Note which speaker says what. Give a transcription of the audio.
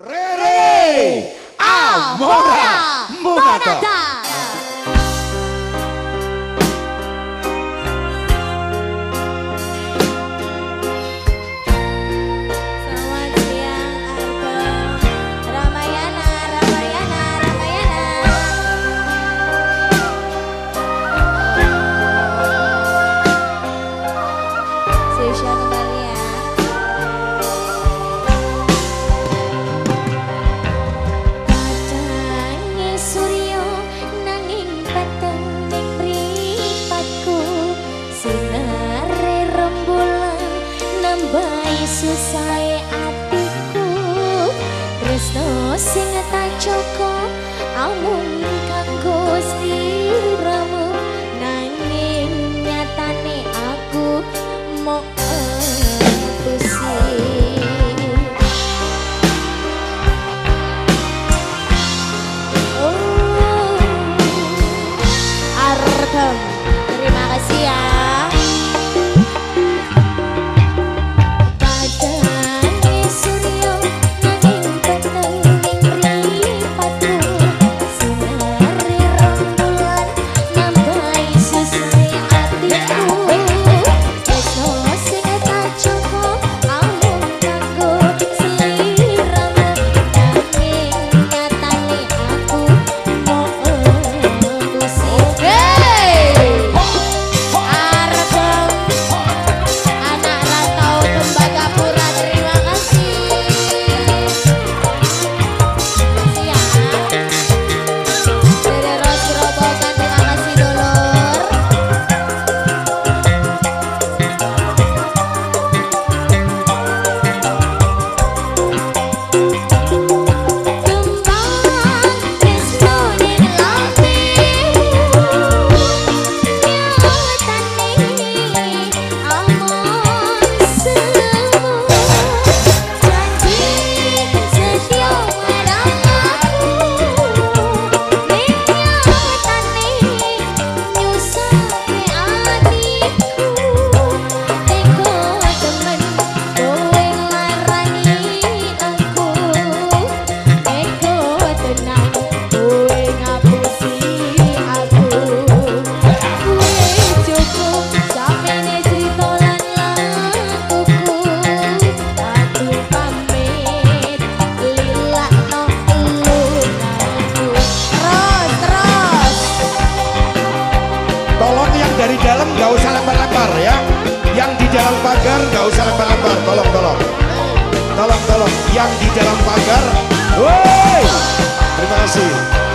Speaker 1: Rere Amora.
Speaker 2: susai atiku terus sing tak joko Amun kanggo ramu Nanging nyatane aku mau
Speaker 1: dari dalam gak usah lempar-lempar ya. Yang di dalam pagar gak usah lempar-lempar. Tolong tolong. Tolong tolong. Yang di dalam pagar. Woi! Terima kasih.